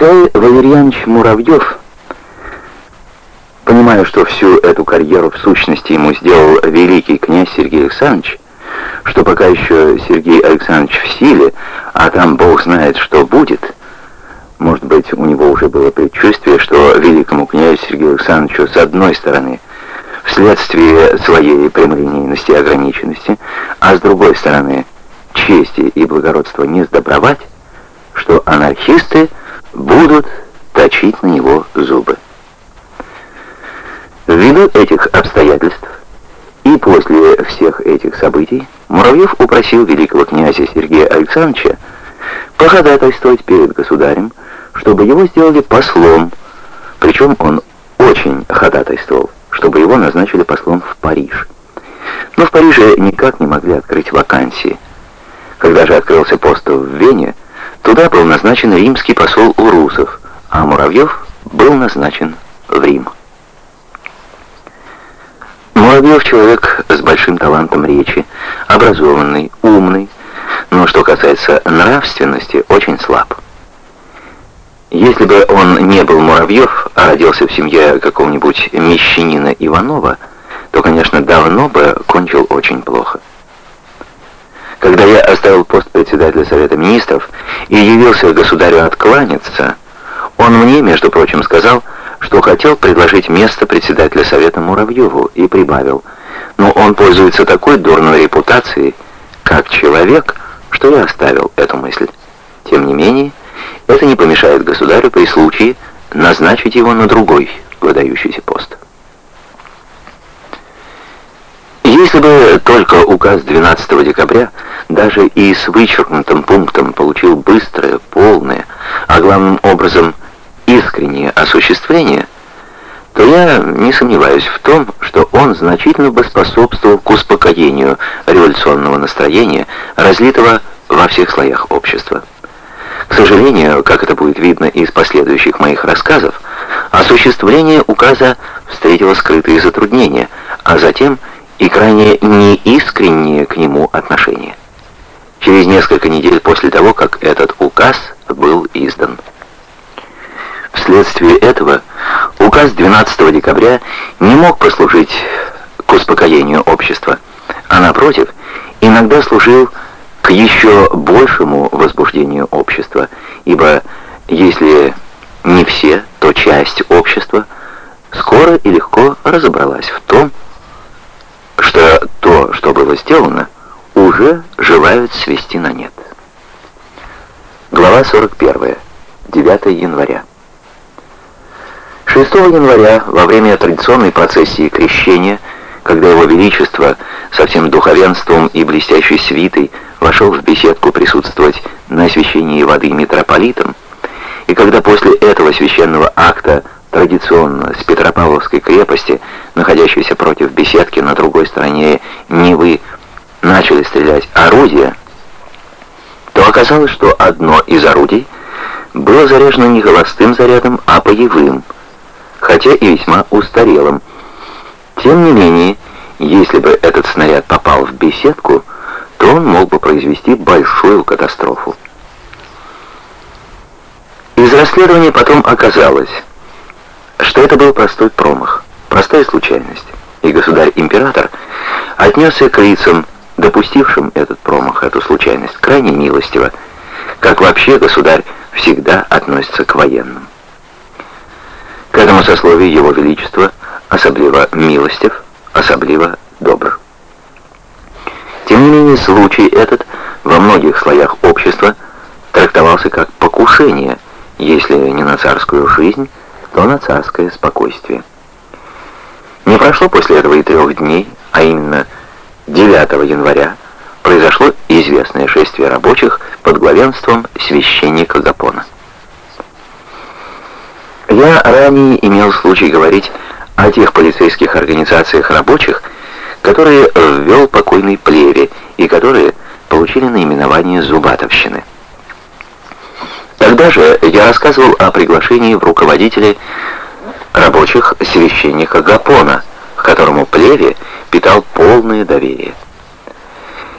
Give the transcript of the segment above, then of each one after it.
Николай Валерьянович Муравьев, понимая, что всю эту карьеру в сущности ему сделал великий князь Сергей Александрович, что пока еще Сергей Александрович в силе, а там Бог знает, что будет, может быть, у него уже было предчувствие, что великому князю Сергею Александровичу с одной стороны, вследствие своей прямолинейности и ограниченности, а с другой стороны, чести и благородства не сдобровать, что анархисты будут точить на него зубы. Ввиду этих обстоятельств и после всех этих событий Муравьев упросил великого князя Сергея Александровича походатайствовать перед государем, чтобы его сделали послом, причем он очень ходатайствовал, чтобы его назначили послом в Париж. Но в Париже никак не могли открыть вакансии. Когда же открылся пост в Вене, туда был назначен римский посол Урусов, а Муравьев был назначен в Рим. Муравьев человек с большим талантом речи, образованный, умный, но что касается нравственности, очень слаб. Если бы он не был Муравьев, а родился в семье какого-нибудь мещанина Иванова, то, конечно, давно бы кончил очень плохо. Когда я оставил пост председателя Совета Министров и явился государю откланяться, он мне, между прочим, сказал, что хотел предложить место председателя Совета Муравьеву и прибавил, но он пользуется такой дурной репутацией, как человек, что я оставил эту мысль. Тем не менее, это не помешает государю при случае назначить его на другой выдающийся пост. Если бы только указ 12 декабря даже и с вычеркнутым пунктом получил быстрое, полное, а главным образом искреннее осуществление, то я не сомневаюсь в том, что он значительно бы способствовал к успокоению революционного настроения, разлитого во всех слоях общества. К сожалению, как это будет видно из последующих моих рассказов, осуществление указа встретило скрытые затруднения, а затем и крайне неискреннее к нему отношение. Через несколько недель после того, как этот указ был издан. Вследствие этого указ 12 декабря не мог послужить к успокоению общества, а напротив, иногда служил к еще большему возбуждению общества, ибо если не все, то часть общества скоро и легко разобралась в том, что то, что было сделано, уже желают свести на нет. Глава 41. 9 января. 6 января, во время традиционной процессии крещения, когда его величество со всем духовенством и блестящей свитой вошел в беседку присутствовать на освящении воды митрополитом, и когда после этого священного акта традиционно с Петропавловской крепости, находящейся против беседки на другой стороне Невы, начали стрелять орудия, то оказалось, что одно из орудий было заряжено не холостым зарядом, а боевым, хотя и весьма устарелым. Тем не менее, если бы этот снаряд попал в беседку, то он мог бы произвести большую катастрофу. Из расследования потом оказалось, что это был простой промах, простая случайность, и государь-император отнесся к лицам, допустившим этот промах, эту случайность, крайне милостиво, как вообще государь всегда относится к военным. К этому сословию его величества особливо милостив, особливо добр. Тем не менее, случай этот во многих слоях общества трактовался как покушение, если не на царскую жизнь, то на царское спокойствие. Не прошло после этого и трех дней, а именно 9 января, произошло известное шествие рабочих под главенством священника Гапона. Я ранее имел случай говорить о тех полицейских организациях рабочих, которые ввел покойный Плеве и которые получили наименование Зубатовщины. Тогда же я рассказывал о приглашении в руководители рабочих священника Гапона, к которому Плеве питал полное доверие.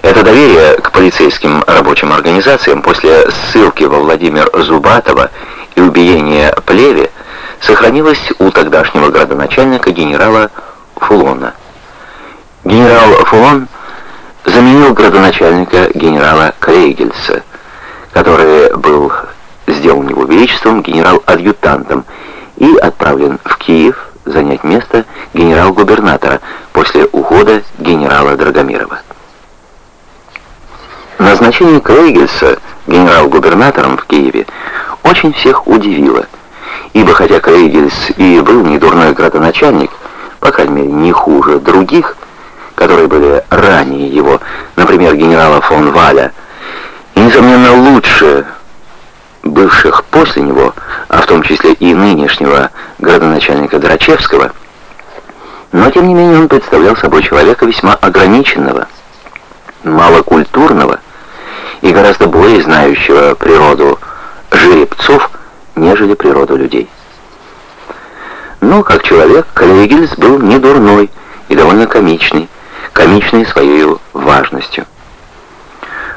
Это доверие к полицейским рабочим организациям после ссылки во Владимир Зубатова и убиение Плеве сохранилось у тогдашнего градоначальника генерала Фулона. Генерал Фулон заменил градоначальника генерала Крейгельса, который был сделан его величеством генерал-адъютантом и отправлен в Киев занять место генерал-губернатора после ухода генерала Драгомирова. Назначение Крейгельса генерал-губернатором в Киеве очень всех удивило, ибо хотя Крейгельс и был не дурной градоначальник, по крайней мере не хуже других, которые были ранее его, например, генерала фон Валя, и, несомненно, лучше бывших после него, а в том числе и нынешнего градоначальника Драчевского, но тем не менее он представлял собой человека весьма ограниченного, малокультурного и гораздо более знающего природу жеребцов, нежели природу людей. Но как человек Каллигельс был не дурной и довольно комичный, комичный своей важностью.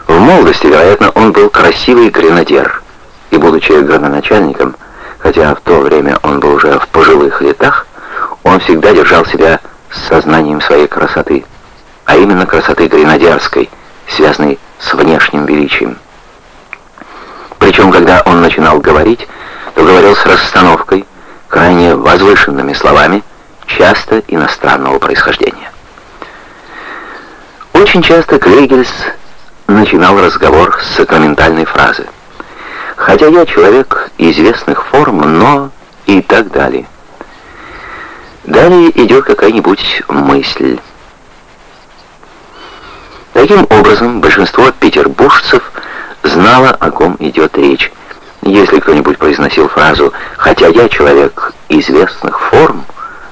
В молодости, вероятно, он был красивый гренадер, и, будучи градоначальником, хотя в то время он был уже в пожилых летах, он всегда держал себя с сознанием своей красоты, а именно красоты гренадерской, связанной с внешним величием. Причем, когда он начинал говорить, то говорил с расстановкой, крайне возвышенными словами, часто иностранного происхождения. Очень часто Клейгельс начинал разговор с сакраментальной фразы. «Хотя я человек известных форм, но...» и так далее. Далее идет какая-нибудь мысль. Таким образом, большинство петербуржцев знало, о ком идет речь. Если кто-нибудь произносил фразу «хотя я человек известных форм»,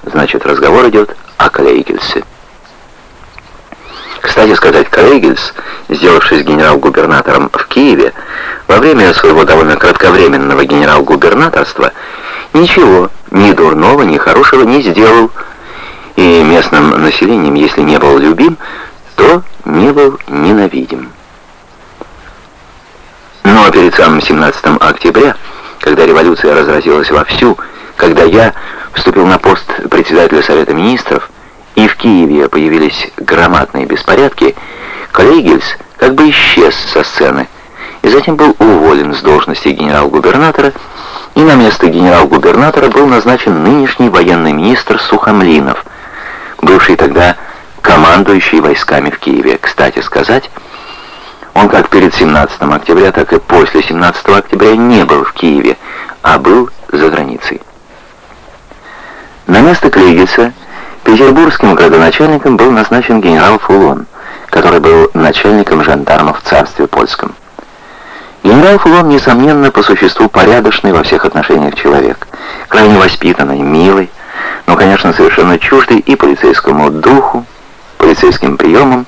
значит разговор идет о Клейгельсе. Кстати сказать, Крейгельс, сделавшись генерал-губернатором в Киеве, во время своего довольно кратковременного генерал-губернаторства ничего, ни дурного, ни хорошего не сделал, и местным населением, если не был любим, то не был ненавидим. Но перед самым 17 октября, когда революция разразилась вовсю, когда я вступил на пост председателя Совета Министров, и в Киеве появились громадные беспорядки, Клейгельс как бы исчез со сцены и затем был уволен с должности генерал-губернатора, и на место генерал-губернатора был назначен нынешний военный министр Сухомлинов, бывший тогда командующий войсками в Киеве. Кстати сказать, он как перед 17 октября, так и после 17 октября не был в Киеве, а был за границей. На место Клейгельса Петербургским градоначальником был назначен генерал Фулон, который был начальником жандармов в царстве польском. Генерал Фулон, несомненно, по существу порядочный во всех отношениях человек, крайне воспитанный, милый, но, конечно, совершенно чуждый и полицейскому духу, полицейским приемам,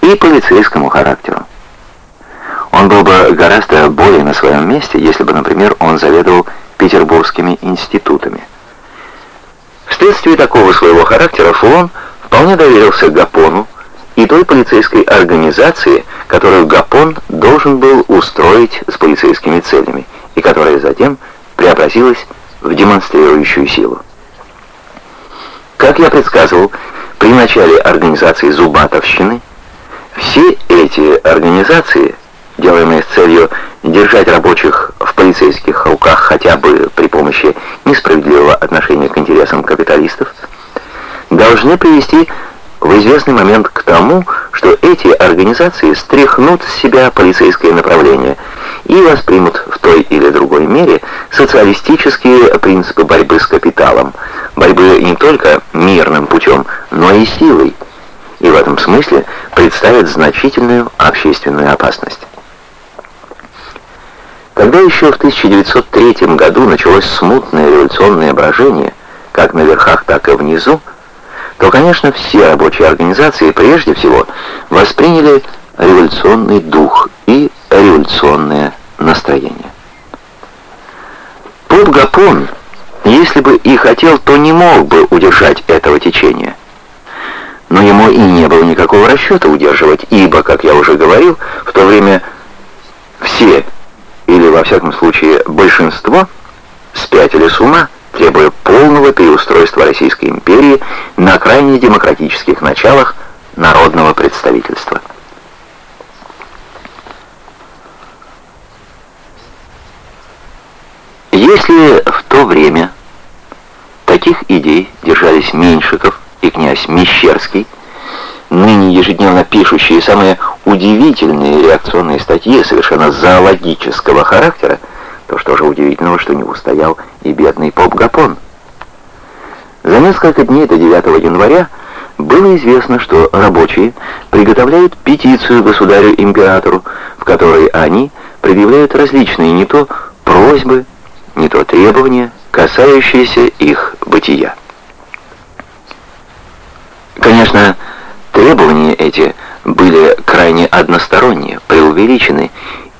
и полицейскому характеру. Он был бы гораздо более на своем месте, если бы, например, он заведовал петербургскими институтами. Вследствие такого своего характера Фулон вполне доверился Гапону и той полицейской организации, которую Гапон должен был устроить с полицейскими целями, и которая затем преобразилась в демонстрирующую силу. Как я предсказывал, при начале организации Зубатовщины все эти организации, делаемые с целью держать рабочих в полицейских руках хотя бы при помощи несправедливого отношения к интересам капиталистов, должны привести в известный момент к тому, что эти организации стряхнут с себя полицейское направление и воспримут в той или другой мере социалистические принципы борьбы с капиталом, борьбы не только мирным путем, но и силой, и в этом смысле представят значительную общественную опасность. Когда еще в 1903 году началось смутное революционное брожение, как на верхах, так и внизу, то, конечно, все рабочие организации прежде всего восприняли революционный дух и революционное настроение. Поп Гапон, если бы и хотел, то не мог бы удержать этого течения. Но ему и не было никакого расчета удерживать, ибо, как я уже говорил, в то время все или во всяком случае большинство спятили с ума, требуя полного переустройства Российской империи на крайне демократических началах народного представительства. Если в то время таких идей держались Меньшиков и князь Мещерский, ныне ежедневно пишущие самые удивительные реакционные статьи совершенно зоологического характера, то что же удивительного, что не устоял и бедный поп Гапон. За несколько дней до 9 января было известно, что рабочие приготовляют петицию государю-императору, в которой они предъявляют различные не то просьбы, не то требования, касающиеся их бытия. Конечно, требования эти были крайне односторонние, преувеличены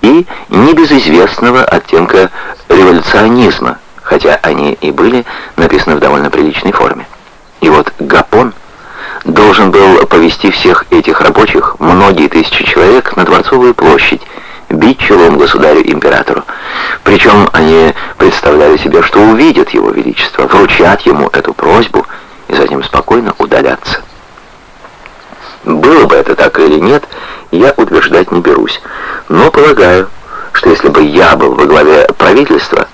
и не без известного оттенка революционизма, хотя они и были написаны в довольно приличной форме. И вот Гапон должен был повести всех этих рабочих, многие тысячи человек, на Дворцовую площадь, бить челом государю-императору. Причем они представляли себе, что увидят его величество, вручат ему эту просьбу и затем спокойно удалятся. Было бы это так или нет, я утверждать не берусь. Но полагаю, что если бы я был во главе правительства,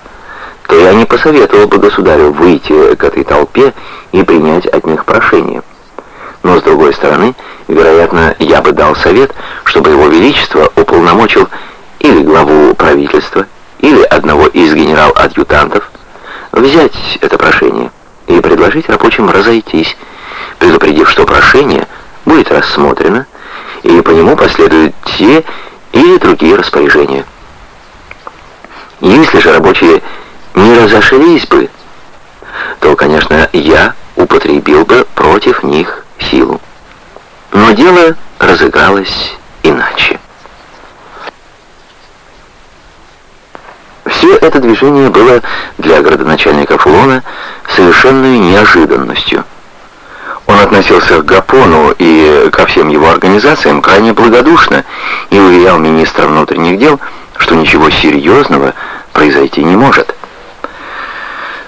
то я не посоветовал бы государю выйти к этой толпе и принять от них прошение. Но с другой стороны, вероятно, я бы дал совет, чтобы его величество уполномочил или главу правительства, или одного из генерал-адъютантов взять это прошение и предложить рабочим разойтись, предупредив, что прошение будет рассмотрено, и по нему последуют те или другие распоряжения. Если же рабочие не разошлись бы, то, конечно, я употребил бы против них силу. Но дело разыгралось иначе. Все это движение было для городоначальника Фулона совершенной неожиданностью. Он относился к Гапону и ко всем его организациям крайне благодушно и уверял министра внутренних дел, что ничего серьезного произойти не может.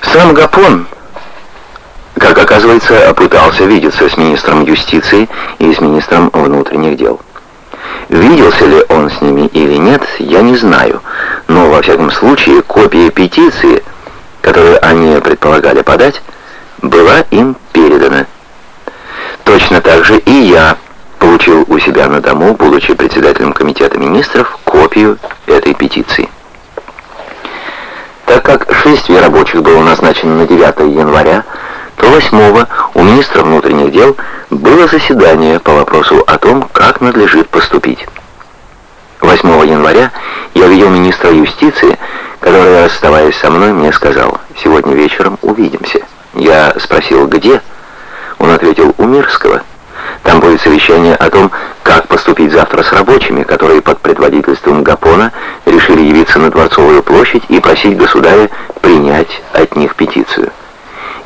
Сам Гапон, как оказывается, пытался видеться с министром юстиции и с министром внутренних дел. Виделся ли он с ними или нет, я не знаю, но во всяком случае копия петиции, которую они предполагали подать, была им передана. Точно так же и я получил у себя на дому, будучи председателем комитета министров, копию этой петиции. Так как шествие рабочих было назначено на 9 января, то 8 у министра внутренних дел было заседание по вопросу о том, как надлежит поступить. 8 января я видел министра юстиции, который, расставаясь со мной, мне сказал, «Сегодня вечером увидимся». Я спросил, где? Он ответил, «У Мирского». Там будет совещание о том, как поступить завтра с рабочими, которые под предводительством Гапона решили явиться на Дворцовую площадь и просить государя принять от них петицию.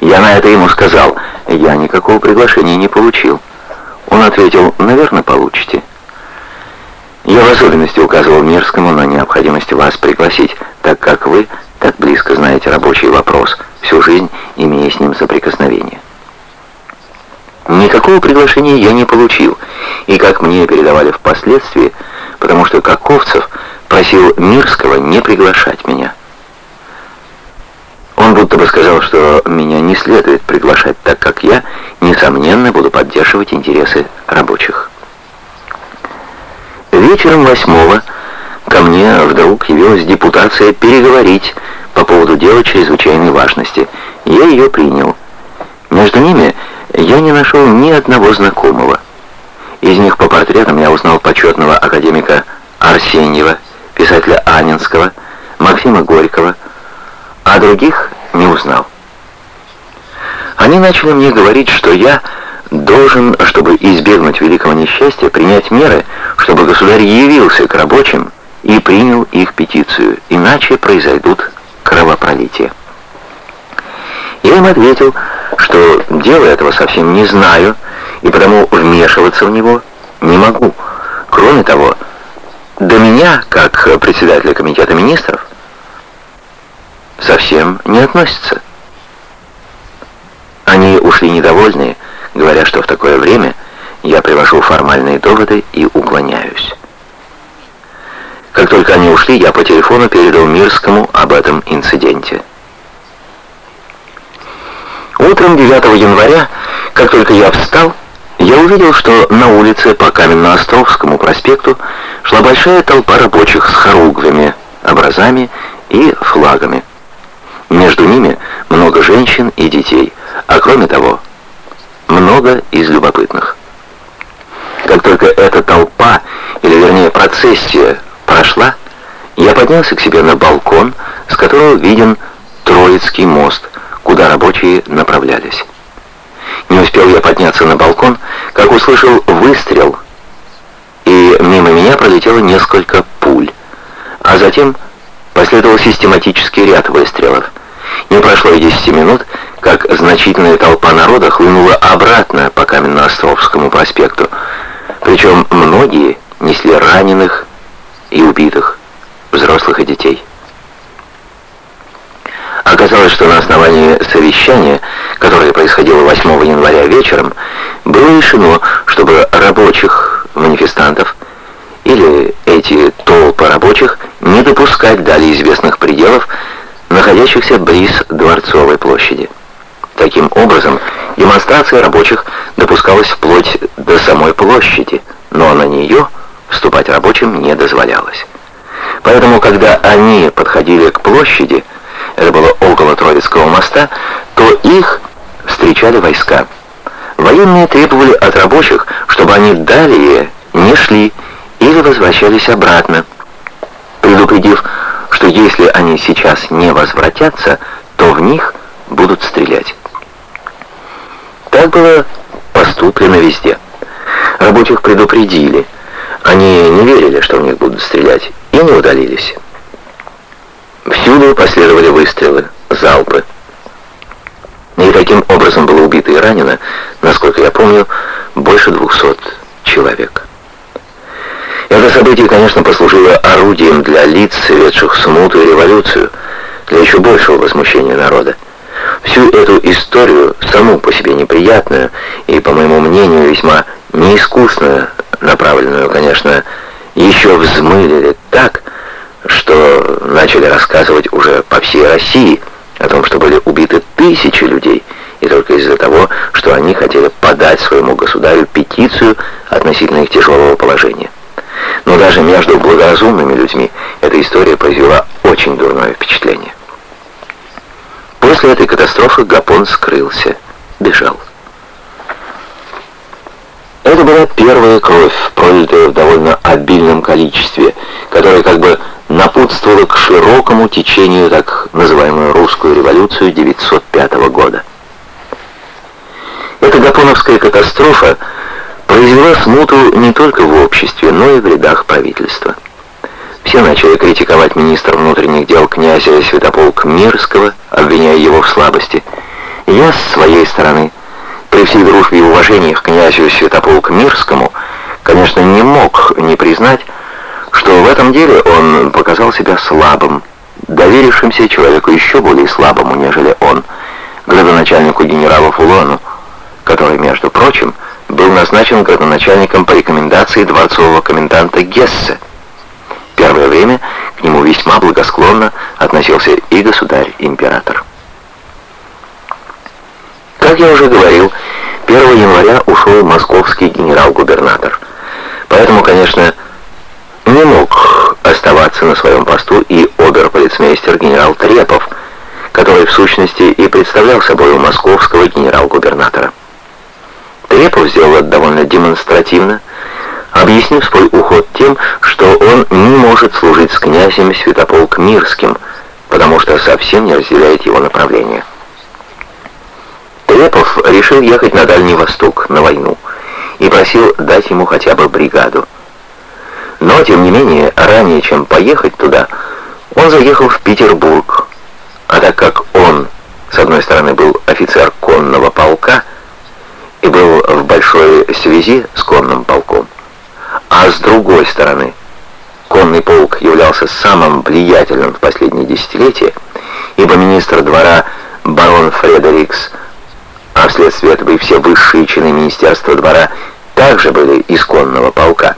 Я на это ему сказал, я никакого приглашения не получил. Он ответил, наверное, получите. Я в особенности указывал Мирскому на необходимость вас пригласить, так как вы так близко знаете рабочий вопрос, всю жизнь имея с ним соприкосновение. Никакого приглашения я не получил, и как мне передавали впоследствии, потому что Каковцев просил Мирского не приглашать меня. Он будто бы сказал, что меня не следует приглашать, так как я, несомненно, буду поддерживать интересы рабочих. Вечером восьмого ко мне вдруг явилась депутация переговорить по поводу дела чрезвычайной важности. Я ее принял. Между ними я не нашел ни одного знакомого. Из них по портретам я узнал почетного академика Арсеньева, писателя Анинского, Максима Горького, а других не узнал. Они начали мне говорить, что я должен, чтобы избегнуть великого несчастья, принять меры, чтобы государь явился к рабочим и принял их петицию, иначе произойдут кровопролития. Я им ответил, что дело этого совсем не знаю, и потому вмешиваться в него не могу. Кроме того, до меня, как председателя комитета министров, совсем всем не относятся. Они ушли недовольные, говоря, что в такое время я привожу формальные доводы и уклоняюсь. Как только они ушли, я по телефону передал Мирскому об этом инциденте. Утром 9 января, как только я встал, я увидел, что на улице по Каменноостровскому проспекту шла большая толпа рабочих с хоругвями, образами и флагами. Между ними много женщин и детей, а кроме того, много из любопытных. Как только эта толпа, или вернее процессия, прошла, я поднялся к себе на балкон, с которого виден Троицкий мост, куда рабочие направлялись. Не успел я подняться на балкон, как услышал выстрел, и мимо меня пролетело несколько пуль, а затем последовал систематический ряд выстрелов. Не прошло и 10 минут, как значительная толпа народа хлынула обратно по Каменноостровскому проспекту, причем многие несли раненых и убитых, взрослых и детей. Оказалось, что на основании совещания, которое происходило 8 января вечером, было решено, чтобы рабочих манифестантов или эти толпы рабочих не допускать далее известных пределов, находящихся близ Дворцовой площади. Таким образом, демонстрация рабочих допускалась вплоть до самой площади, но на нее вступать рабочим не дозволялось. Поэтому, когда они подходили к площади, это было около Троицкого моста, то их встречали войска. Военные требовали от рабочих, чтобы они далее не шли или возвращались обратно, предупредив, что если они сейчас не возвратятся, то в них будут стрелять. Так было поступлено везде. Рабочих предупредили. Они не верили, что в них будут стрелять, и не удалились. Всюду последовали выстрелы, залпы. И таким образом было убито и ранено, насколько я помню, больше двухсот человек. Это событие, конечно, послужило орудием для лиц, ведших смуту и революцию, для еще большего возмущения народа. Всю эту историю, саму по себе неприятную и, по моему мнению, весьма неискусно направленную, конечно, еще взмылили так, что начали рассказывать уже по всей России о том, что были убиты тысячи людей, и только из-за того, что они хотели подать своему государю петицию относительно их тяжелого положения. Но даже между благоразумными людьми эта история произвела очень дурное впечатление. После этой катастрофы Гапон скрылся, бежал. Это была первая кровь, пролитая в довольно обильном количестве, которая как бы напутствовала к широкому течению так называемую русскую революцию 905 года. Эта гапоновская катастрофа произвела смуту не только в обществе, но и в рядах правительства. Все начали критиковать министра внутренних дел князя Святополк Мирского, обвиняя его в слабости. Я с своей стороны, при всей дружбе и уважении к князю Святополк Мирскому, конечно, не мог не признать, что в этом деле он показал себя слабым, доверившимся человеку еще более слабому, нежели он, градоначальнику генерала Фулону, который, между прочим, был назначен градоначальником по рекомендации дворцового коменданта Гессе. Первое время к нему весьма благосклонно относился и государь-император. Как я уже говорил, 1 января ушел московский генерал-губернатор. Поэтому, конечно, не мог оставаться на своем посту и оберполицмейстер генерал Трепов, который в сущности и представлял собой московского генерал-губернатора. Трепов сделал это довольно демонстративно, объяснив свой уход тем, что он не может служить с князем Святополк Мирским, потому что совсем не разделяет его направление. Трепов решил ехать на Дальний Восток, на войну, и просил дать ему хотя бы бригаду. Но, тем не менее, ранее, чем поехать туда, он заехал в Петербург, а так как он, с одной стороны, был офицер конного полка, и был в большой связи с конным полком. А с другой стороны, конный полк являлся самым влиятельным в последние десятилетия ибо министр двора барон Фредерикс, а вследствие этого и все высшие чины министерства двора также были исконного полка,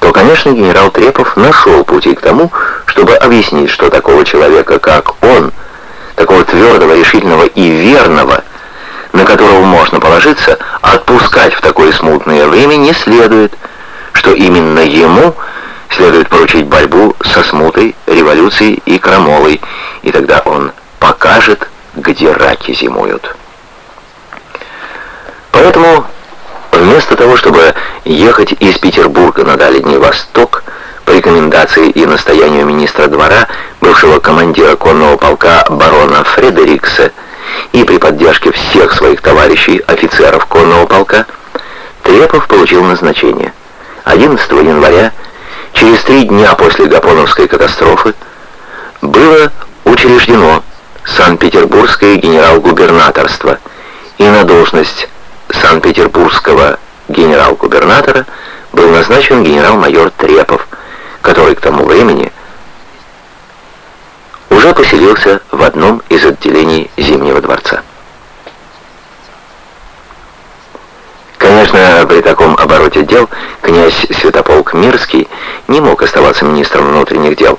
то, конечно, генерал Трепов нашел пути к тому, чтобы объяснить, что такого человека, как он, такого твердого, решительного и верного, на которого можно положиться, отпускать в такое смутное время не следует, что именно ему следует поручить борьбу со смутой, революцией и крамолой, и тогда он покажет, где раки зимуют. Поэтому вместо того, чтобы ехать из Петербурга на Дальний Восток, по рекомендации и настоянию министра двора, бывшего командира конного полка барона Фредерикса, и при поддержке всех своих товарищей, офицеров конного полка, Трепов получил назначение. 11 января, через три дня после Гапоновской катастрофы, было учреждено Санкт-Петербургское генерал-губернаторство, и на должность Санкт-Петербургского генерал-губернатора был назначен генерал-майор Трепов, который к тому времени уже поселился в одном из отделений Зимнего дворца. Конечно, при таком обороте дел князь Святополк Мирский не мог оставаться министром внутренних дел,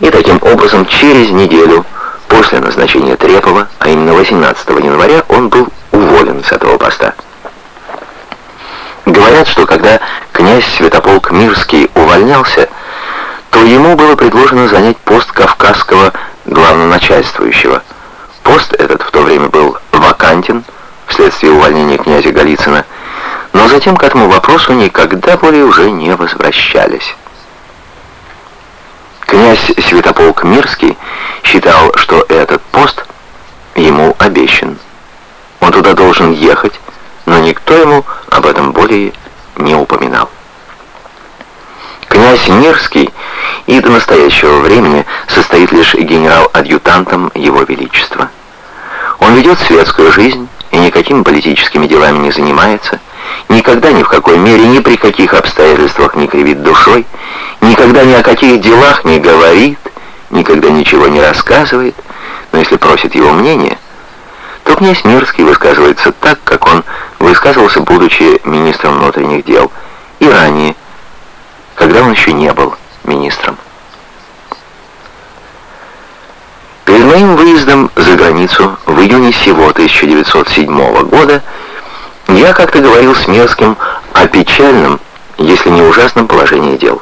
и таким образом через неделю после назначения Трепова, а именно 18 января, он был уволен с этого поста. Говорят, что когда князь Святополк Мирский увольнялся, то ему было предложено занять пост кавказского главноначальствующего. Пост этот в то время был вакантен вследствие увольнения князя Голицына, но затем к этому вопросу никогда более уже не возвращались. Князь Святополк Мирский считал, что этот пост ему обещан. Он туда должен ехать, но никто ему об этом более не упоминал. Князь Мирский и до настоящего времени состоит лишь генерал-адъютантом Его Величества. Он ведет светскую жизнь и никакими политическими делами не занимается, никогда ни в какой мере, ни при каких обстоятельствах не кривит душой, никогда ни о каких делах не говорит, никогда ничего не рассказывает, но если просит его мнение, то князь Мирский высказывается так, как он высказывался, будучи министром внутренних дел, и ранее, когда он еще не был министром. Перед моим выездом за границу в июне сего 1907 года я как-то говорил с Мерским о печальном, если не ужасном положении дел.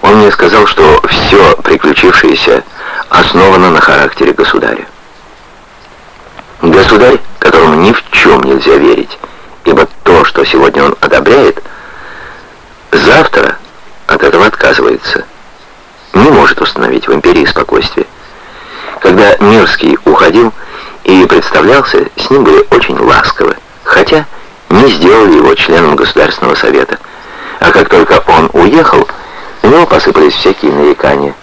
Он мне сказал, что все приключившееся основано на характере государя. Государь, которому ни в чем нельзя верить, то, что сегодня он одобряет, завтра от этого отказывается. Не может установить в империи спокойствие. Когда Мирский уходил и представлялся, с ним были очень ласковы, хотя не сделали его членом Государственного совета. А как только он уехал, на него посыпались всякие нарекания.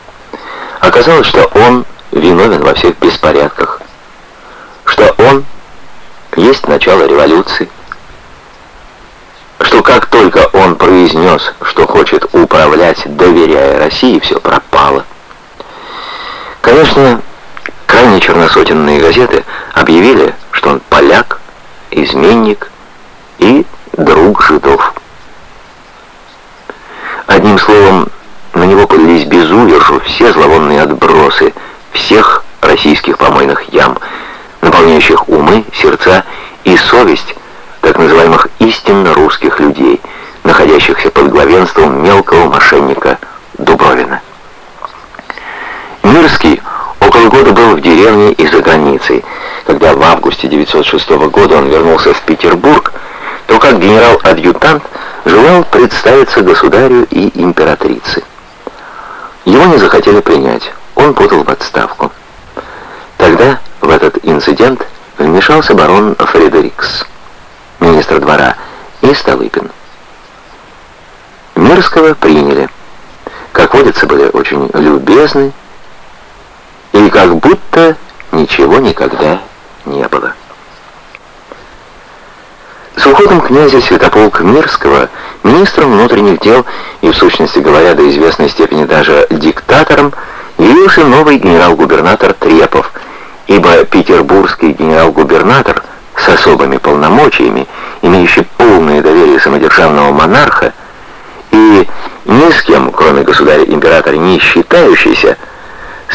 Оказалось, что он виновен во всех беспорядках, что он есть начало революции, что как только он произнес, что хочет управлять, доверяя России, все пропало. Конечно, крайне черносотенные газеты объявили, что он поляк, изменник и друг жидов. Одним словом, на него полились без удержу все зловонные отбросы всех российских помойных ям, наполняющих умы, сердца и совесть так называемых истинно русских людей, находящихся под главенством мелкого мошенника Дубровина. Мирский около года был в деревне и за границей. Когда в августе 906 года он вернулся в Петербург, то как генерал-адъютант желал представиться государю и императрице. Его не захотели принять, он подал в отставку. Тогда в этот инцидент вмешался барон Фредерикс министра двора, и Столыпин. Мирского приняли. Как водится, были очень любезны, и как будто ничего никогда не было. С уходом князя Святополка Мирского, министром внутренних дел и, в сущности говоря, до известной степени даже диктатором, явился новый генерал-губернатор Трепов, петербургский генерал-губернатор с особыми полномочиями, имеющий полное доверие самодержавного монарха и ни с кем, кроме государя-императора, не считающийся,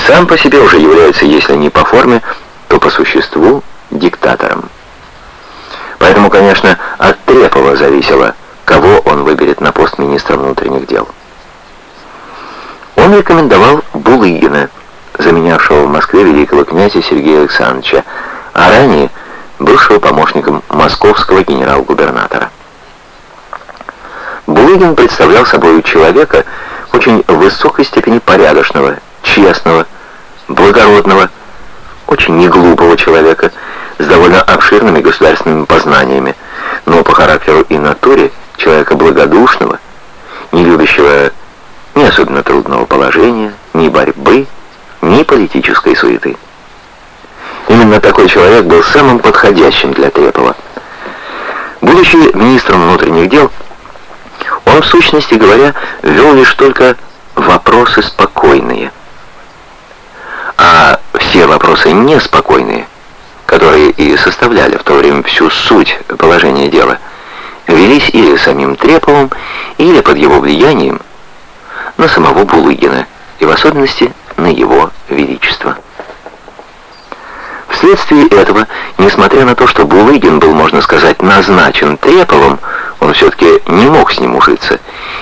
сам по себе уже является, если не по форме, то по существу диктатором. Поэтому, конечно, от Трепова зависело, кого он выберет на пост министра внутренних дел. Он рекомендовал Булыгина, заменявшего в Москве великого князя Сергея Александровича, а ранее бывшего помощником московского генерал-губернатора. Булыгин представлял собой человека очень высокой степени порядочного, честного, благородного, очень неглупого человека, с довольно обширными государственными познаниями, но по характеру и натуре человека благодушного, не любящего ни особенно трудного положения, ни борьбы, ни политической суеты. Именно такой человек был самым подходящим для Трепова. Будучи министром внутренних дел, он, в сущности говоря, вел лишь только вопросы спокойные. А все вопросы неспокойные, которые и составляли в то время всю суть положения дела, велись или самим Треповым, или под его влиянием на самого Булыгина, и в особенности на его величество. Вследствие этого, несмотря на то, что Булыгин был, можно сказать, назначен Треповым, он все-таки не мог с ним ужиться,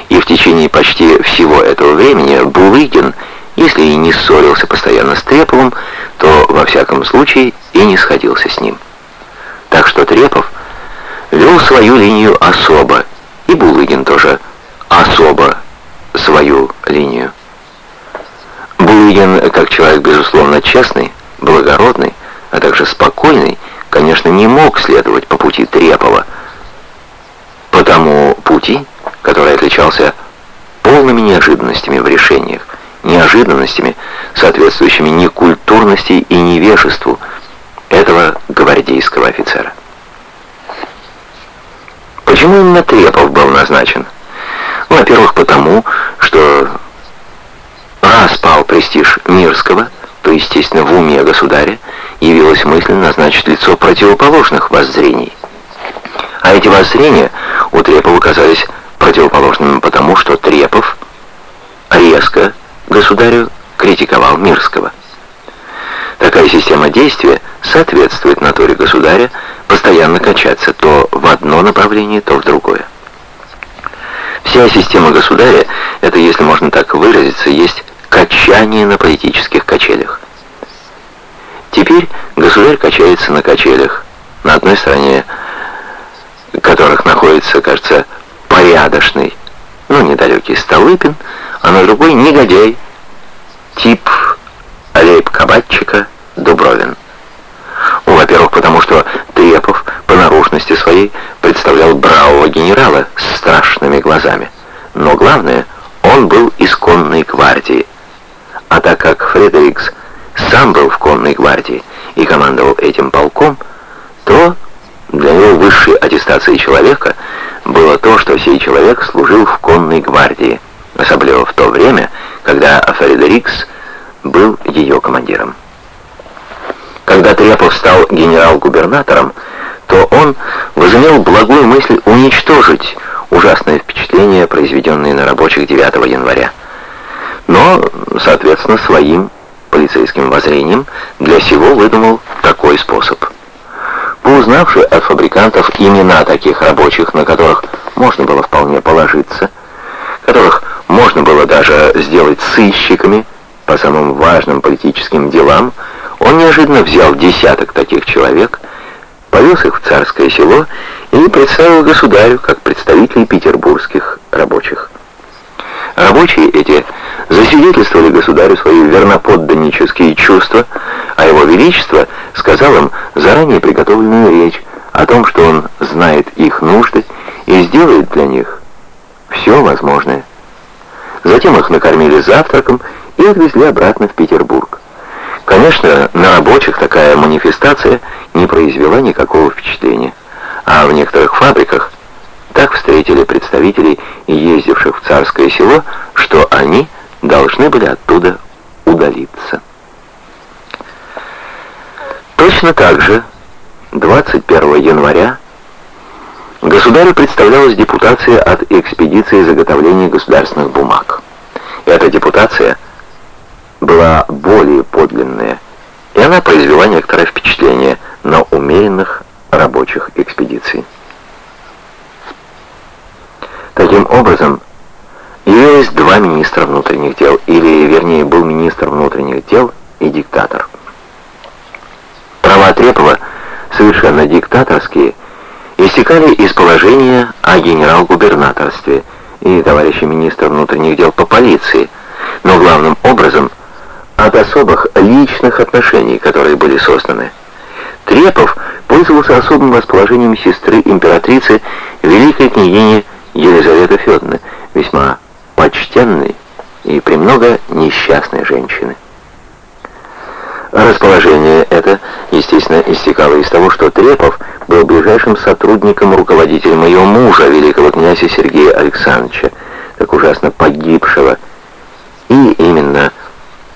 и в течение почти всего этого времени Булыгин, если и не ссорился постоянно с Треповым, то, во всяком случае, и не сходился с ним. Так что Трепов вел свою линию особо, и Булыгин тоже особо свою линию. Булыгин, как человек, безусловно, честный, благородный, а также спокойный, конечно, не мог следовать по пути Трепова, по тому пути, который отличался полными неожиданностями в решениях, неожиданностями, соответствующими некультурности и невежеству этого гвардейского офицера. Почему именно Трепов был назначен? Ну, во-первых, потому, что раз пал престиж Мирского, то, естественно, в уме государя явилась мысль назначить лицо противоположных воззрений. А эти воззрения у Трепова казались противоположными потому, что Трепов резко государю критиковал Мирского. Такая система действия соответствует натуре государя постоянно качаться то в одно направление, то в другое. Вся система государя, это, если можно так выразиться, есть качание на политических качелях. Теперь государь качается на качелях, на одной стороне которых находится, кажется, порядочный, ну, недалекий Столыпин, а на другой негодяй, тип лейб-кабатчика Дубровин. Ну, во-первых, потому что Трепов по наружности своей представлял бравого генерала с страшными глазами. Но главное, он был из конной гвардии. А так как Фредерикс сам был в конной гвардии и командовал этим полком, то для него высшей аттестацией человека было то, что сей человек служил в конной гвардии, особенно в то время, когда Фредерикс был ее командиром. Когда Трепов стал генерал-губернатором, то он возымел благую мысль уничтожить ужасное впечатление, произведенное на рабочих 9 января. Но, соответственно, своим полицейским воззрением для сего выдумал такой способ. Узнавши от фабрикантов имена таких рабочих, на которых можно было вполне положиться, которых можно было даже сделать сыщиками по самым важным политическим делам, он неожиданно взял десяток таких человек, повез их в царское село и представил государю как представителей петербургских рабочих. Рабочие эти засвидетельствовали государю свои верноподданнические чувства, а его величество сказал им заранее приготовленную речь о том, что он знает их нужды и сделает для них все возможное. Затем их накормили завтраком и отвезли обратно в Петербург. Конечно, на рабочих такая манифестация не произвела никакого впечатления, а в некоторых фабриках так встретили представителей, ездивших в царское село, что они должны были оттуда удалиться. Точно так же 21 января государю представлялась депутация от экспедиции заготовления государственных бумаг. Эта депутация была более подлинная, и она произвела некоторое впечатление на умеренных рабочих экспедиций. Таким образом, явилось два министра внутренних дел, или, вернее, был министр внутренних дел и диктатор. Права Трепова, совершенно диктаторские, истекали из положения о генерал-губернаторстве и товарища министра внутренних дел по полиции, но главным образом от особых личных отношений, которые были созданы. Трепов пользовался особым расположением сестры императрицы великой княгини Елизаветы почтенной и премного несчастной женщины. Расположение это, естественно, истекало из того, что Трепов был ближайшим сотрудником руководителем ее мужа, великого князя Сергея Александровича, так ужасно погибшего. И именно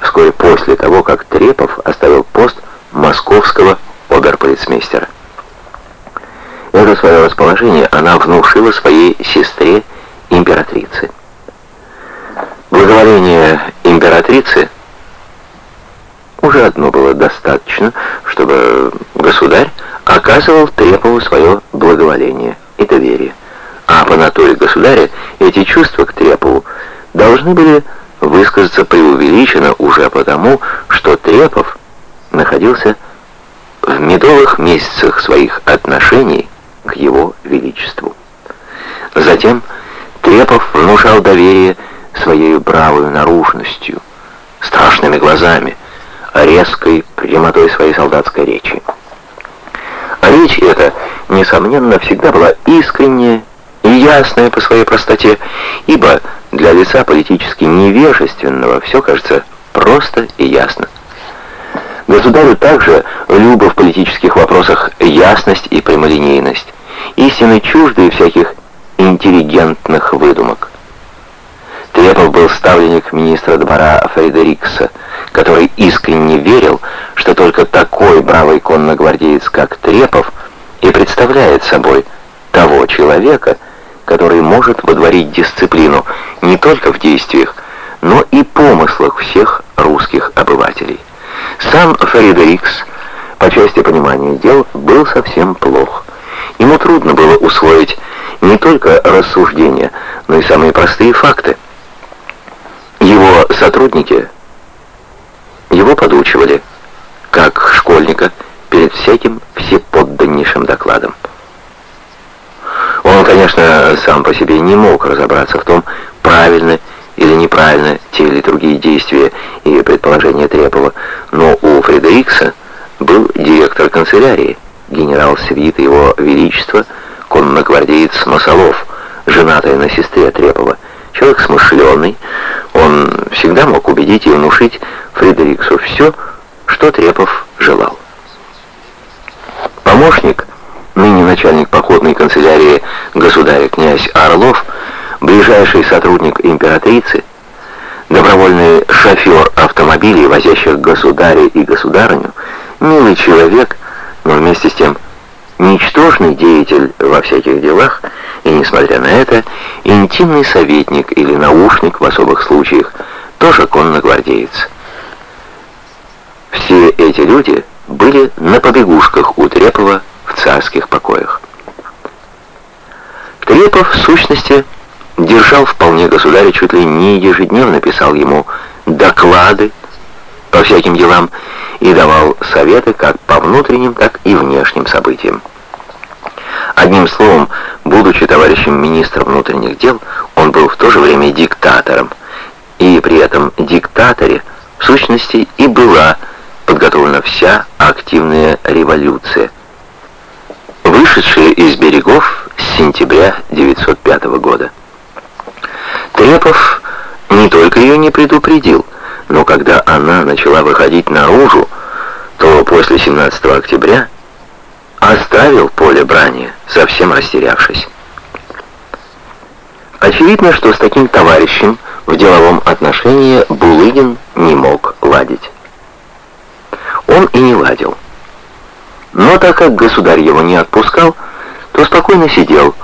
вскоре после того, как Трепов оставил пост московского оберполицмейстера. Это свое расположение она внушила своей сестре императрице. Благоволение императрицы уже одно было достаточно, чтобы государь оказывал Трепову свое благоволение и доверие. А по натуре государя эти чувства к Трепову должны были высказаться преувеличенно уже потому, что Трепов находился в медовых месяцах своих отношений к его величеству. Затем Трепов внушал доверие своей бравой наружностью, страшными глазами, резкой прямотой своей солдатской речи. Речь эта, несомненно, всегда была искренняя и ясная по своей простоте, ибо для лица политически невежественного все кажется просто и ясно. Государю также любо в политических вопросах ясность и прямолинейность, истины чуждые всяких интеллигентных выдумок. Трепов был ставленник министра двора Фредерикса, который искренне верил, что только такой бравый конногвардеец, как Трепов, и представляет собой того человека, который может водворить дисциплину не только в действиях, но и помыслах всех русских обывателей. Сам Фредерикс, по части понимания дел, был совсем плох. Ему трудно было усвоить не только рассуждения, но и самые простые факты. Его сотрудники его подучивали, как школьника, перед всяким всеподданнейшим докладом. Он, конечно, сам по себе не мог разобраться в том, правильно или неправильно те или другие действия и предположения Трепова, но у Фредерикса был директор канцелярии, генерал свита его величества, конногвардеец Масолов, женатый на сестре Трепова, человек смышленый, он всегда мог убедить и внушить Фредериксу все, что Трепов желал. Помощник, ныне начальник походной канцелярии государя князь Орлов, ближайший сотрудник императрицы, добровольный шофер автомобилей, возящих государя и государыню, милый человек, но вместе с тем ничтожный деятель во всяких делах, и, несмотря на это, интимный советник или наушник в особых случаях, тоже конногвардеец. Все эти люди были на побегушках у Трепова в царских покоях. Трепов, в сущности, держал вполне государя, чуть ли не ежедневно писал ему доклады по всяким делам и давал советы как по внутренним, так и внешним событиям. Одним словом, будучи товарищем министра внутренних дел, он был в то же время диктатором, и при этом диктаторе, в сущности, и была подготовлена вся активная революция, вышедшая из берегов с сентября 905 года. Трепов не только ее не предупредил, но когда она начала выходить наружу, то после 17 октября оставил поле брани, совсем растерявшись. Очевидно, что с таким товарищем в деловом отношении Булыгин не мог ладить. Он и не ладил. Но так как государь его не отпускал, то спокойно сидел,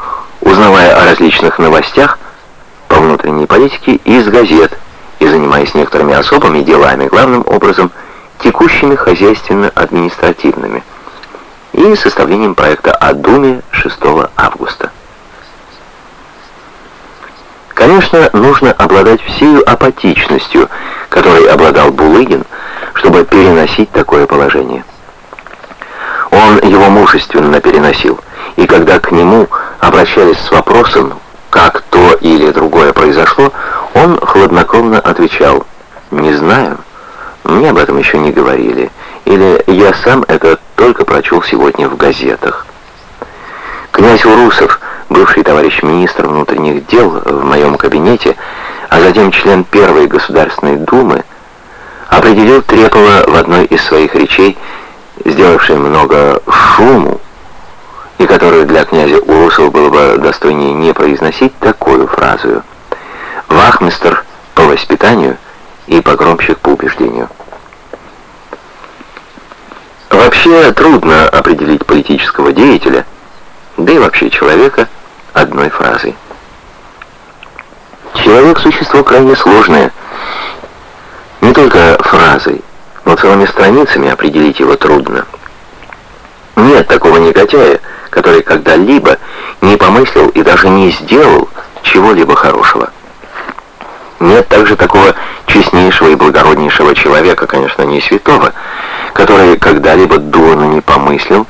узнавая о различных новостях по внутренней политике из газет и занимаясь некоторыми особыми делами, главным образом текущими хозяйственно-административными и составлением проекта о Думе 6 августа. Конечно, нужно обладать всею апатичностью, которой обладал Булыгин, чтобы переносить такое положение. Он его мужественно переносил, и когда к нему обращались с вопросом, как то или другое произошло, он хладнокровно отвечал «Не знаю, мне об этом еще не говорили, или я сам это только прочел сегодня в газетах». Князь Урусов, бывший товарищ министр внутренних дел в моем кабинете, а затем член Первой Государственной Думы, определил Трепова в одной из своих речей сделавший много шуму, и которую для князя Урусова было бы достойнее не произносить такую фразу «Вахмистр по воспитанию и погромщик по убеждению». Вообще трудно определить политического деятеля, да и вообще человека, одной фразой. Человек – существо крайне сложное, не только фразой, но целыми страницами определить его трудно. Нет такого негодяя, который когда-либо не помыслил и даже не сделал чего-либо хорошего. Нет также такого честнейшего и благороднейшего человека, конечно, не святого, который когда-либо дурно не помыслил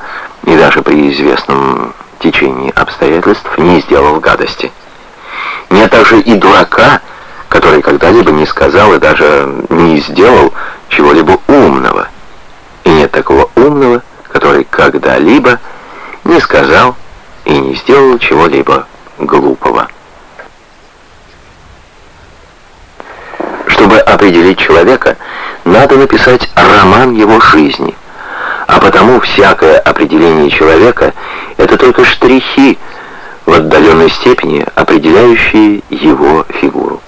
и даже при известном течении обстоятельств не сделал гадости. Нет также и дурака, который когда-либо не сказал и даже не сделал чего-либо умного. И нет такого умного, который когда-либо не сказал и не сделал чего-либо глупого. Чтобы определить человека, надо написать роман его жизни. А потому всякое определение человека — это только штрихи, в отдаленной степени определяющие его фигуру.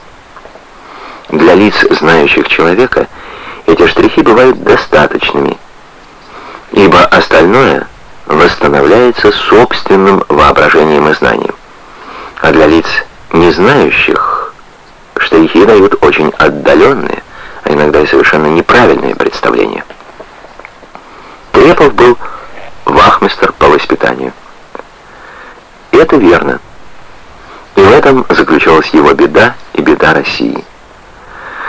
Для лиц, знающих человека, эти штрихи бывают достаточными, ибо остальное восстановляется собственным воображением и знанием. А для лиц, не знающих, штрихи дают очень отдаленные, а иногда и совершенно неправильные представления. Трепов был вахмистр по воспитанию. И это верно. И в этом заключалась его беда и беда России.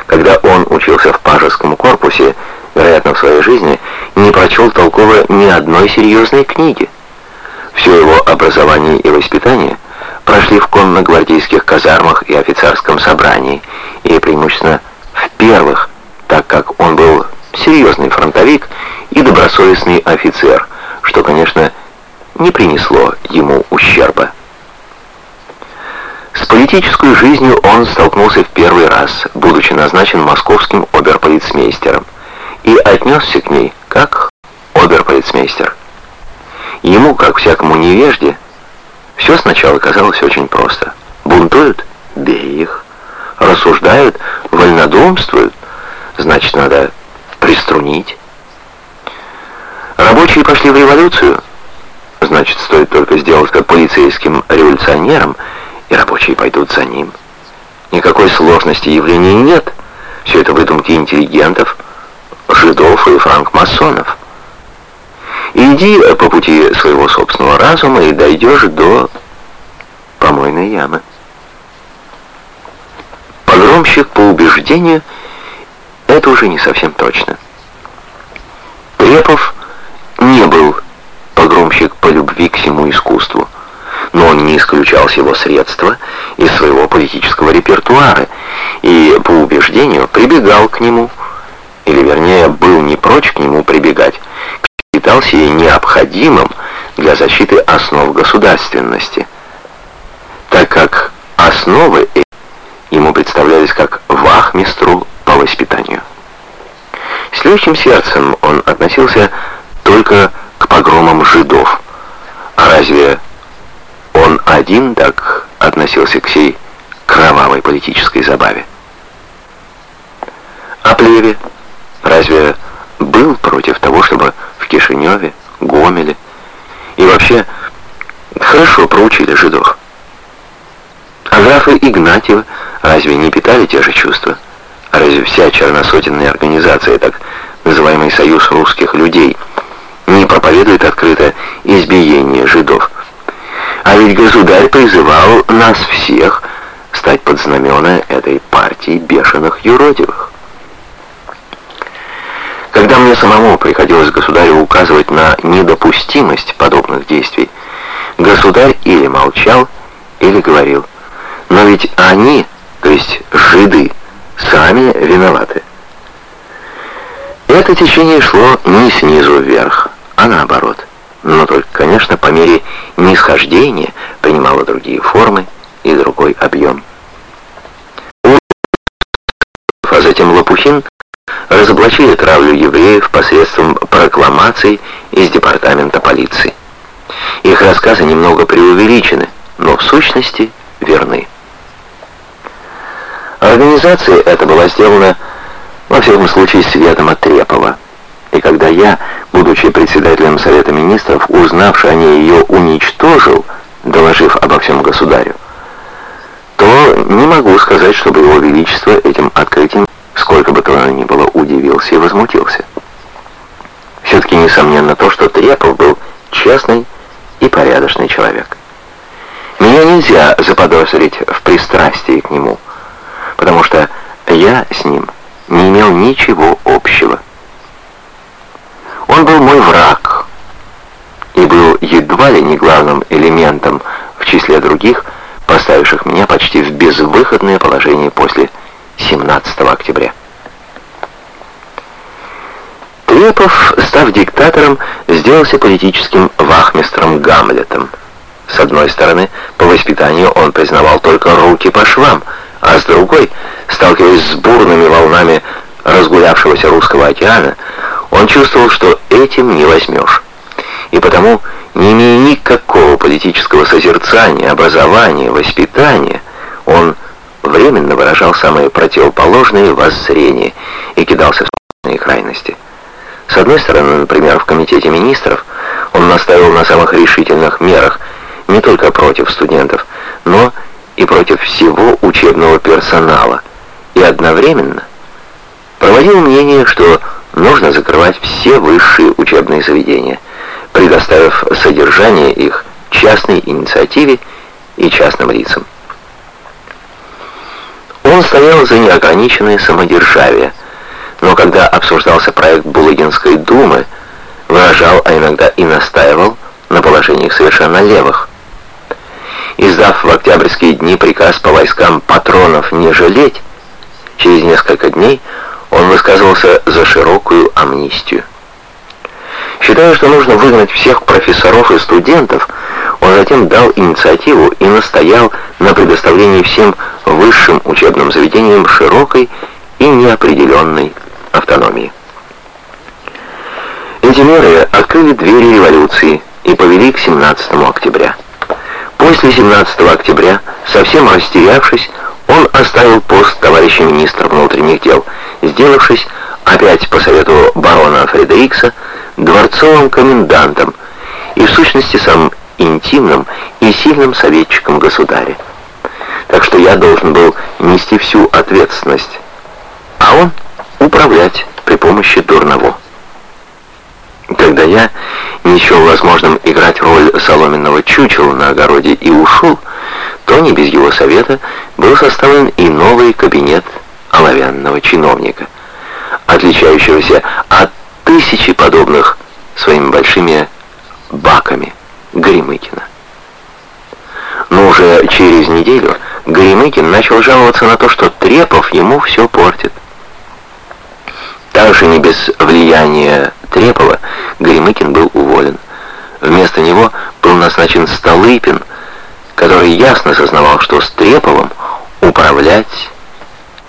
Когда он учился в пажеском корпусе, вероятно, в своей жизни, не прочел толково ни одной серьезной книги. Все его образование и воспитание прошли в конно-гвардейских казармах и офицерском собрании, и преимущественно в первых, так как он был серьезный фронтовик и добросовестный офицер, что, конечно, не принесло ему ущерба. С политической жизнью он столкнулся в первый раз, будучи назначен московским оберполицмейстером, и отнесся к ней как оберполицмейстер. Ему, как всякому невежде, все сначала казалось очень просто. Бунтуют? Бей их. Рассуждают? Вольнодумствуют? Значит, надо приструнить. Рабочие пошли в революцию? Значит, стоит только сделать как полицейским революционером, и рабочие пойдут за ним. Никакой сложности явлений нет. Все это выдумки интеллигентов, жидов и франкмасонов. Иди по пути своего собственного разума и дойдешь до помойной ямы. Погромщик по убеждению — это уже не совсем точно. Трепов не был погромщик по любви к всему искусству но он не исключал его средства из своего политического репертуара и, по убеждению, прибегал к нему, или, вернее, был не прочь к нему прибегать, считал себе необходимым для защиты основ государственности, так как основы ему представлялись как вахмистру по воспитанию. С легким сердцем он относился только к погромам жидов. А разве он один так относился к сей кровавой политической забаве. А Плеве разве был против того, чтобы Кишиневе, Гомеле. И вообще, хорошо проучили жидов. А графы Игнатьева разве не питали те же чувства? А разве вся черносотенная организация, так называемый Союз русских людей, не проповедует открыто избиение жидов? А ведь государь призывал нас всех стать под знамена этой партии бешеных юродивых. Когда мне самому приходилось государю указывать на недопустимость подобных действий, государь или молчал, или говорил, но ведь они, то есть жиды, сами виноваты. Это течение шло не снизу вверх, а наоборот. Но только, конечно, по мере нисхождения принимало другие формы и другой объем. А затем Лопухин разоблачили травлю евреев посредством прокламаций из департамента полиции. Их рассказы немного преувеличены, но в сущности верны. Организация эта была сделана, во всяком случае, с ведома Трепова. И когда я, будучи председателем Совета Министров, узнавши о ней ее уничтожил, доложив обо всем государю, то не могу сказать, чтобы его величество этим открытием сколько бы то ни было удивился и возмутился. Все-таки несомненно то, что Трепов был честный и порядочный человек. Меня нельзя заподозрить в пристрастии к нему, потому что я с ним не имел ничего общего. Он был мой враг и был едва ли не главным элементом в числе других, поставивших меня почти в безвыходное положение после 17 октября. Трепов, став диктатором, сделался политическим вахмистром Гамлетом. С одной стороны, по воспитанию он признавал только руки по швам, а с другой, сталкиваясь с бурными волнами разгулявшегося русского океана, он чувствовал, что этим не возьмешь. И потому, не имея никакого политического созерцания, образования, воспитания, он временно выражал самые противоположные воззрения и кидался в собственные крайности. С одной стороны, например, в Комитете министров он наставил на самых решительных мерах не только против студентов, но и против всего учебного персонала, и одновременно проводил мнение, что нужно закрывать все высшие учебные заведения, предоставив содержание их частной инициативе и частным лицам. Он стоял за неограниченное самодержавие, но когда обсуждался проект Булыгинской думы, выражал, а иногда и настаивал на положениях совершенно левых. Издав в октябрьские дни приказ по войскам патронов не жалеть, через несколько дней он высказывался за широкую амнистию. Считая, что нужно выгнать всех профессоров и студентов, он затем дал инициативу и настоял на предоставлении всем высшим учебным заведениям широкой и неопределенной автономии. Эти меры открыли двери революции и повели к 17 октября. После 17 октября, совсем растерявшись, он оставил пост товарища министра внутренних дел, сделавшись, опять по совету барона Фредерикса, дворцовым комендантом и в сущности самым интимным и сильным советчиком государя. Так что я должен был нести всю ответственность, а он управлять при помощи дурного. Когда я счел возможным играть роль соломенного чучела на огороде и ушел, то не без его совета был составлен и новый кабинет оловянного чиновника, отличающегося от тысячи подобных своими большими баками Горемыкина. Но уже через неделю Горемыкин начал жаловаться на то, что Трепов ему все портит. Также не без влияния Трепова Горемыкин был уволен. Вместо него был назначен Столыпин, который ясно сознавал, что с Треповым управлять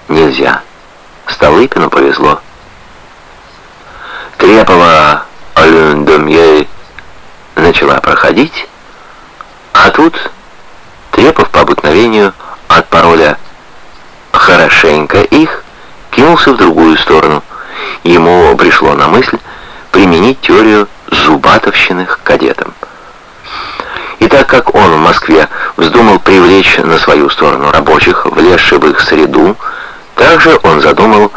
нельзя. Столыпину повезло. Трепова Алюндомье начала проходить, а тут Трепов по обыкновению от пароля «хорошенько их» кинулся в другую сторону. Ему пришло на мысль применить теорию к кадетам. И так как он в Москве вздумал привлечь на свою сторону рабочих, влезших в их среду, также он задумал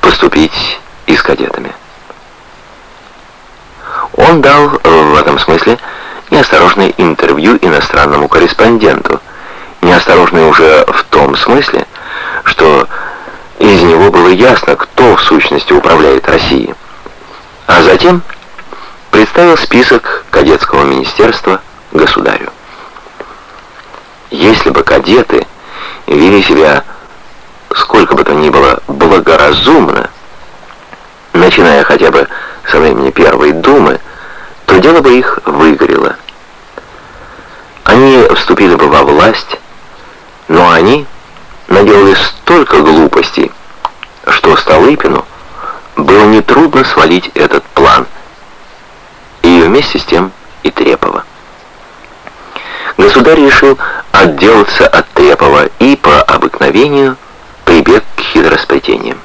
поступить и с кадетами. Он дал в этом смысле неосторожное интервью иностранному корреспонденту, неосторожное уже в том смысле, что из него было ясно, кто в сущности управляет Россией. А затем представил список кадетского министерства государю. Если бы кадеты вели себя сколько бы то ни было благоразумно, начиная хотя бы со времени Первой Думы, то дело бы их выгорело. Они вступили бы во власть, но они наделали столько глупостей, что Столыпину было нетрудно свалить этот план, и вместе с тем и Трепова. Государь решил отделаться от Трепова и по обыкновению прибег к хитросплетениям.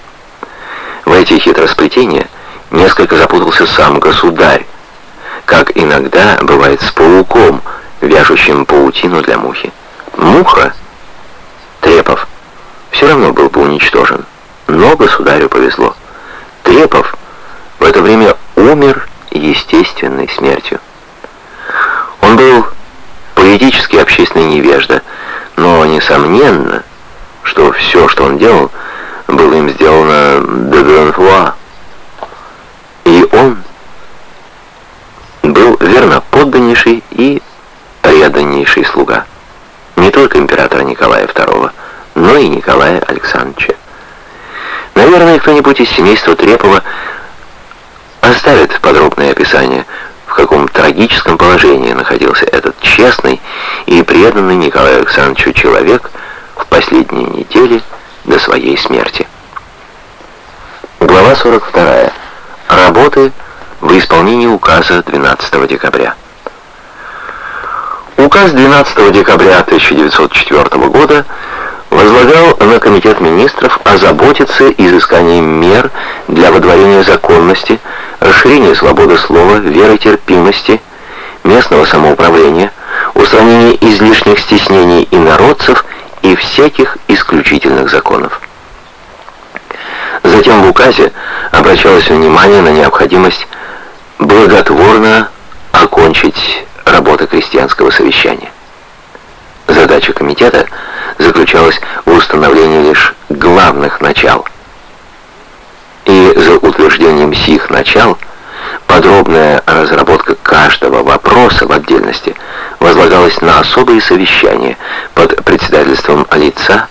В эти хитросплетения несколько запутался сам государь, как иногда бывает с пауком, вяжущим паутину для мухи. Муха, Трепов, все равно был бы уничтожен, но государю повезло. Трепов в это время умер естественной смертью. Он был политически общественный невежда, но, несомненно, что все, что он делал, было им сделано de grand И он был верноподданнейший и преданнейший слуга. Не только императора Николая II, но и Николая Александровича. Наверное, кто-нибудь из семейства Трепова оставит подробное описание, в каком трагическом положении находился этот честный и преданный Николаю Александровичу человек в последние недели до своей смерти. Глава 42. Работы в исполнении указа 12 декабря. Указ 12 декабря 1904 года возлагал на Комитет министров озаботиться изысканием мер для водворения законности, расширения свободы слова, веры терпимости, местного самоуправления, устранения излишних стеснений инородцев и всяких исключительных законов. Затем в указе обращалось внимание на необходимость благотворно окончить работы крестьянского совещания. Задача комитета заключалась в установлении лишь главных начал. И за утверждением сих начал подробная разработка каждого вопроса в отдельности возлагалась на особые совещания под председательством лица,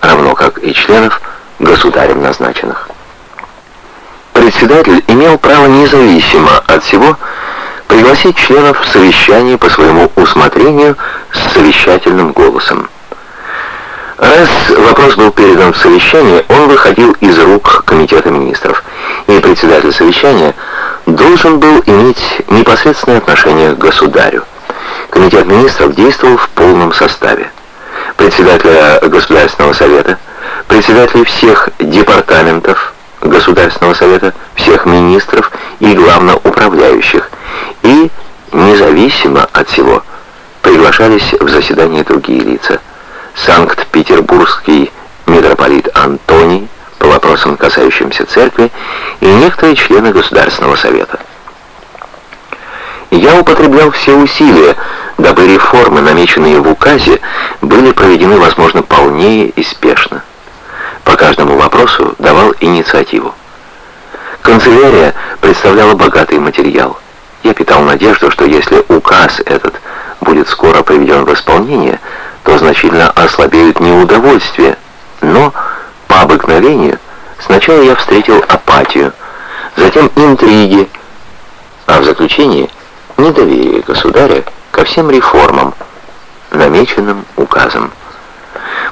равно как и членов, государем назначенных. Председатель имел право независимо от всего пригласить членов в совещание по своему усмотрению с совещательным голосом. Раз вопрос был передан в совещание, он выходил из рук Комитета министров, и председатель совещания должен был иметь непосредственное отношение к государю. Комитет министров действовал в полном составе. Председателя Государственного совета, председателей всех департаментов Государственного совета, всех министров и главноуправляющих, и, независимо от всего, приглашались в заседание другие лица. Санкт-Петербургский митрополит Антоний по вопросам, касающимся церкви, и некоторые члены Государственного совета. Я употреблял все усилия, дабы реформы, намеченные в указе, были проведены, возможно, полнее и спешно. По каждому вопросу давал инициативу. Канцелярия представляла богатый материал. Я питал надежду, что если указ этот будет скоро приведен в исполнение, то значительно ослабеют неудовольствие. Но по обыкновению сначала я встретил апатию, затем интриги, а в заключении недоверие государя ко всем реформам, намеченным указом.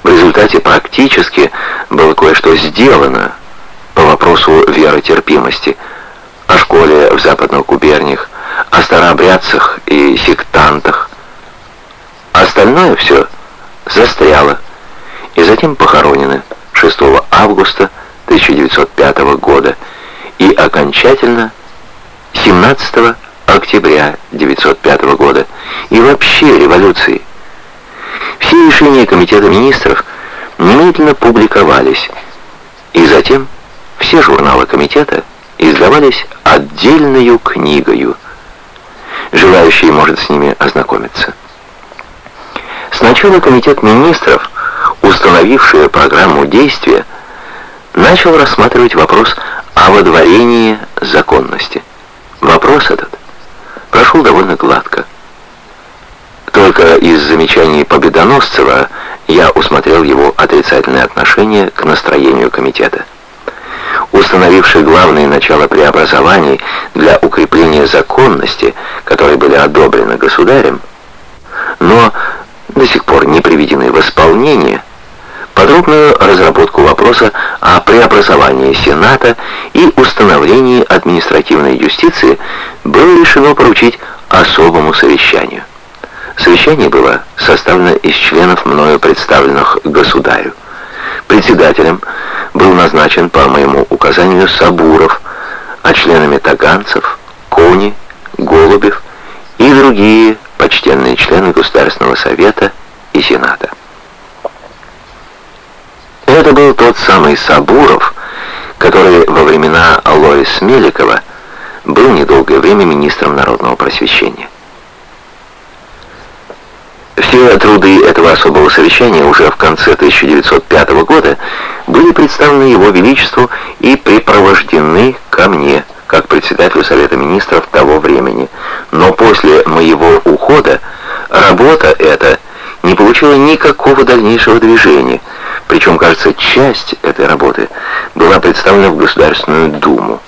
В результате практически было кое-что сделано по вопросу веротерпимости, о школе в западных губерниях, о старообрядцах и сектантах. Остальное все застряло и затем похоронено 6 августа 1905 года и окончательно 17 октября 1905 года и вообще революции. Все решения Комитета министров немедленно публиковались, и затем все журналы комитета издавались отдельную книгою. Желающие может с ними ознакомиться. Сначала Комитет министров, установивший программу действия, начал рассматривать вопрос о водворении законности. Вопрос этот прошел довольно гладко. Только из замечаний Победоносцева я усмотрел его отрицательное отношение к настроению комитета. Установивший главные начала преобразований для укрепления законности, которые были одобрены государем, но до сих пор не приведены в исполнение, подробную разработку вопроса о преобразовании Сената и установлении административной юстиции было решено поручить особому совещанию. Совещание было составлено из членов мною представленных государю. Председателем был назначен по моему указанию Сабуров, а членами Таганцев, Кони, Голубев и другие почтенные члены Государственного совета и Сената. Это был тот самый Сабуров, который во времена Алоис Меликова был недолгое время министром народного просвещения. Все труды этого особого совещания уже в конце 1905 года были представлены Его Величеству и припровождены ко мне, как председателю Совета Министров того времени. Но после моего ухода работа эта не получила никакого дальнейшего движения, причем, кажется, часть этой работы была представлена в Государственную Думу,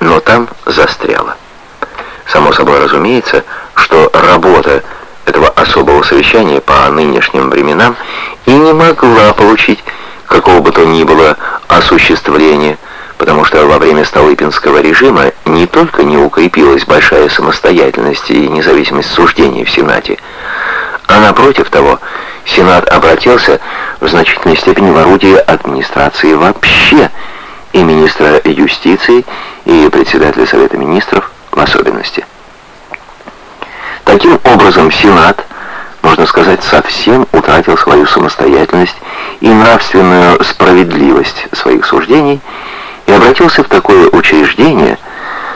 но там застряла. Само собой разумеется, что работа этого особого совещания по нынешним временам и не могла получить какого бы то ни было осуществления, потому что во время Столыпинского режима не только не укрепилась большая самостоятельность и независимость суждений в Сенате, а напротив того, Сенат обратился в значительной степени в орудие администрации вообще, и министра юстиции, и председателя Совета Министров в особенности. Таким образом, Сенат, можно сказать, совсем утратил свою самостоятельность и нравственную справедливость своих суждений и обратился в такое учреждение,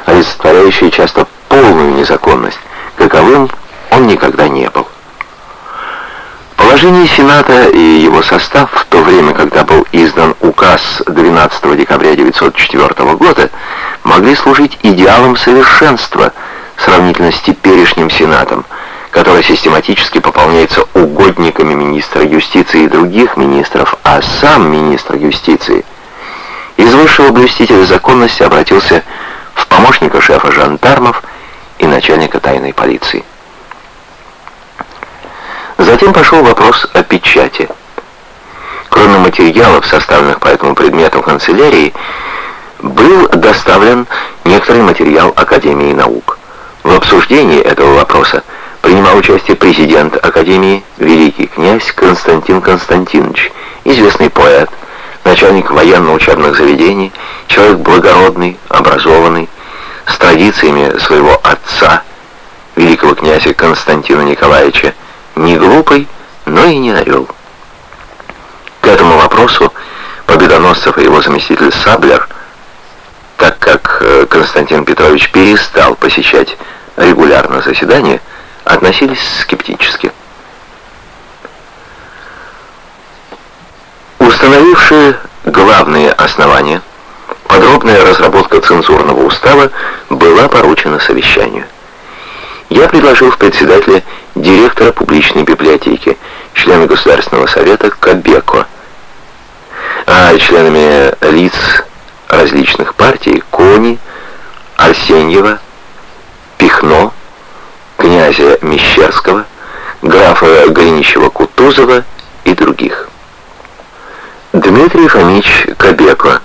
олицетворяющее часто полную незаконность, каковым он никогда не был. Положение Сената и его состав в то время, когда был издан указ 12 декабря 1904 года, могли служить идеалом совершенства сравнительно с теперешним Сенатом, который систематически пополняется угодниками министра юстиции и других министров, а сам министр юстиции из высшего блюстителя законности обратился в помощника шефа жандармов и начальника тайной полиции. Затем пошел вопрос о печати. Кроме материалов, составленных по этому предмету канцелярии, был доставлен некоторый материал Академии наук. В обсуждении этого вопроса принимал участие президент Академии, великий князь Константин Константинович, известный поэт, начальник военно-учебных заведений, человек благородный, образованный, с традициями своего отца, великого князя Константина Николаевича, не глупый, но и не орел. К этому вопросу Победоносцев и его заместитель Саблер, так как э, Константин Петрович перестал посещать регулярно заседания, относились скептически. Установившие главные основания, подробная разработка цензурного устава была поручена совещанию. Я предложил в председателя директора публичной библиотеки, члена Государственного совета Кабеко, а членами лиц различных партий Кони, Арсеньева, Пихно, князя Мещерского, графа Гриничева-Кутузова и других. Дмитрий Фомич Кабеко,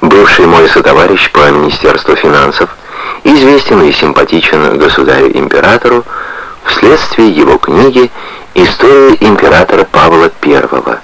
бывший мой сотоварищ по Министерству финансов, известен и симпатичен государю-императору, вследствие его книги «История императора Павла I»,